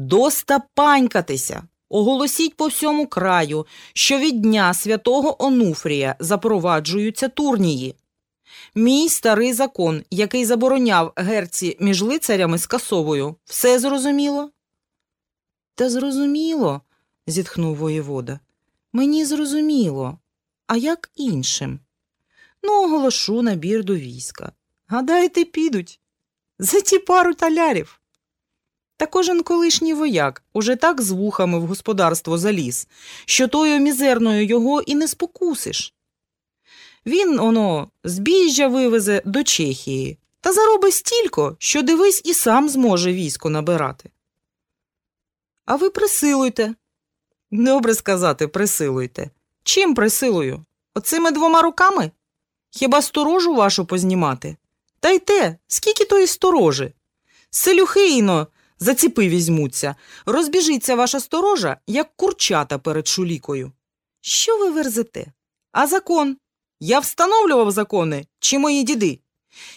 Доста панькатися. Оголосіть по всьому краю, що від дня святого Онуфрія запроваджуються турнії. Мій старий закон, який забороняв герці між лицарями скасовую, все зрозуміло? Та зрозуміло, зітхнув воєвода. Мені зрозуміло. А як іншим? Ну, оголошу набір до війська. Гадаєте, підуть? За ті пару талярів. Та кожен колишній вояк уже так з вухами в господарство заліз, що тою мізерною його і не спокусиш. Він, оно, збіжжя вивезе до Чехії та заробить стільки, що дивись і сам зможе військо набирати. А ви присилуйте. Добре сказати, присилуйте. Чим присилую? Оцими двома руками? Хіба сторожу вашу познімати? Та й те, скільки тої сторожи? Селюхи іно за ціпи візьмуться. Розбіжиться ваша сторожа, як курчата перед шулікою. Що ви верзете? А закон? Я встановлював закони, чи мої діди?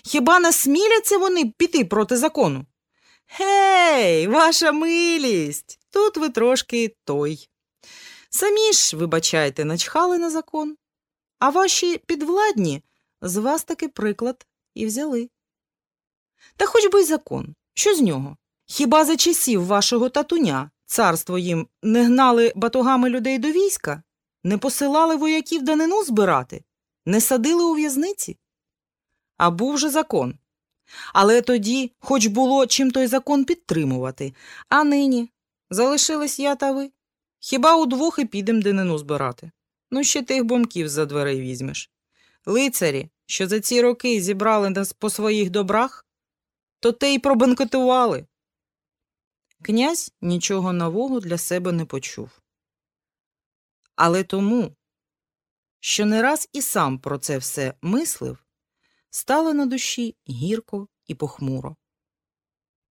Хіба насміляться вони піти проти закону? Гей, ваша милість! Тут ви трошки той. Самі ж, вибачайте, начхали на закон, а ваші підвладні з вас таки приклад і взяли. Та хоч би й закон, що з нього? Хіба за часів вашого татуня царство їм не гнали батогами людей до війська, не посилали вояків данину збирати, не садили у в'язниці? А був же закон. Але тоді хоч було чим той закон підтримувати, а нині залишились я та ви. Хіба удвох і підем данину збирати? Ну, ще тих бомків за дверей візьмеш. Лицарі, що за ці роки зібрали нас по своїх добрах, то те й пробанкетували. Князь нічого нового для себе не почув. Але тому, що не раз і сам про це все мислив, стало на душі гірко і похмуро.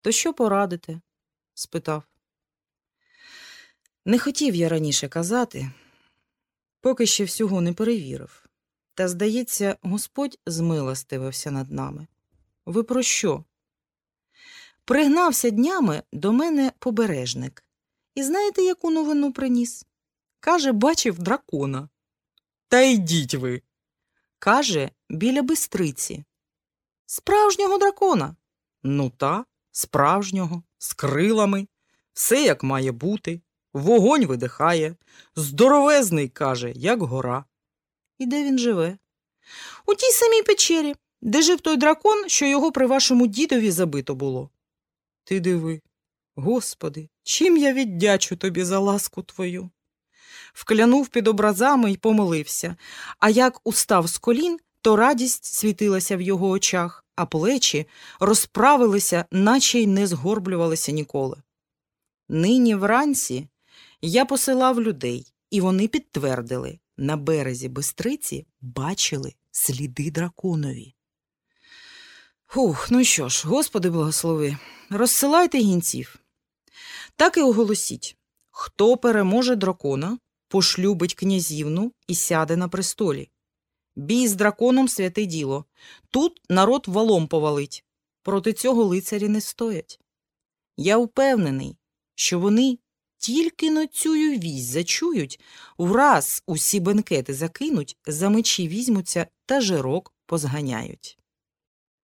То що порадите? спитав. Не хотів я раніше казати, поки ще всього не перевірив. Та, здається, Господь змилостивився над нами. Ви про що? Пригнався днями до мене побережник. І знаєте, яку новину приніс? Каже, бачив дракона. Та йдіть ви. Каже, біля бистриці. Справжнього дракона. Ну та, справжнього, з крилами, все як має бути, вогонь видихає, здоровезний, каже, як гора. І де він живе? У тій самій печері, де жив той дракон, що його при вашому дідові забито було. Ти диви, Господи, чим я віддячу тобі за ласку твою? Вклянув під образами й помолився, а як устав з колін, то радість світилася в його очах, а плечі розправилися, наче й не згорблювалися ніколи. Нині вранці я посилав людей, і вони підтвердили на березі Бистриці бачили сліди драконові. Хух, ну що ж, Господи благослови, розсилайте гінців. Так і оголосіть хто переможе дракона, пошлюбить князівну і сяде на престолі. Бій з драконом святе діло. Тут народ валом повалить. Проти цього лицарі не стоять. Я впевнений, що вони тільки на цю вість зачують, враз усі бенкети закинуть, за мечі візьмуться та жирок позганяють.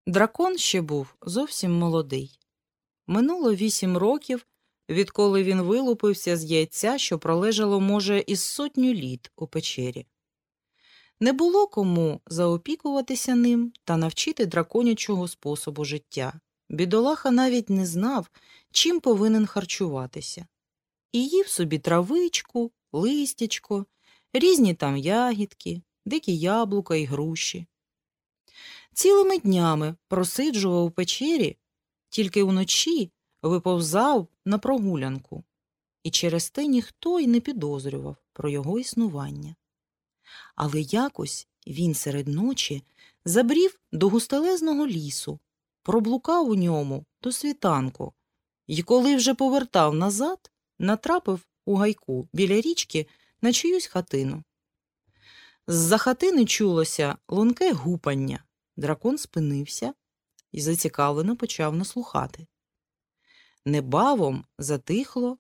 Дракон ще був зовсім молодий. Минуло вісім років, відколи він вилупився з яйця, що пролежало, може, із сотню літ у печері. Не було кому заопікуватися ним та навчити драконячого способу життя. Бідолаха навіть не знав, чим повинен харчуватися. І їв собі травичку, листячко, різні там ягідки, дикі яблука і груші. Цілими днями просиджував у печері, тільки вночі виповзав на прогулянку, і через те ніхто й не підозрював про його існування. Але якось він серед ночі забрів до густелезного лісу, проблукав у ньому до світанку, і коли вже повертав назад, натрапив у гайку біля річки на чиюсь хатину. З-за хатини чулося лунке гупання. Дракон спинився і зацікавлено почав наслухати. Небавом затихло